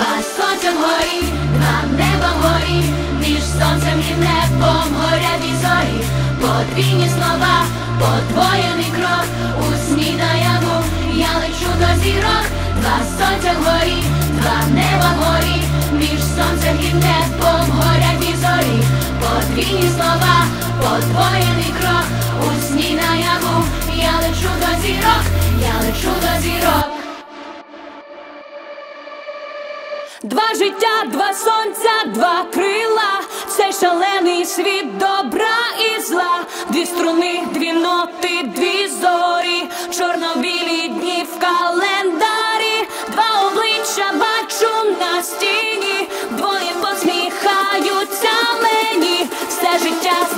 Два сонця вгорі, два неба вгорі, між сонцем і небом зорі, подвійні слова, подвоєний крок, у сні я лечу до зірок, два сонця горі, два неба горі, між сонцем і небом горять і зорі, подвійні слова. Два життя, два сонця, два крила, цей шалений світ добра і зла, дві струни, дві ноти, дві зорі, чорно-білі дні в календарі, два обличчя бачу на стіні, двоє посміхаються мені, все життя.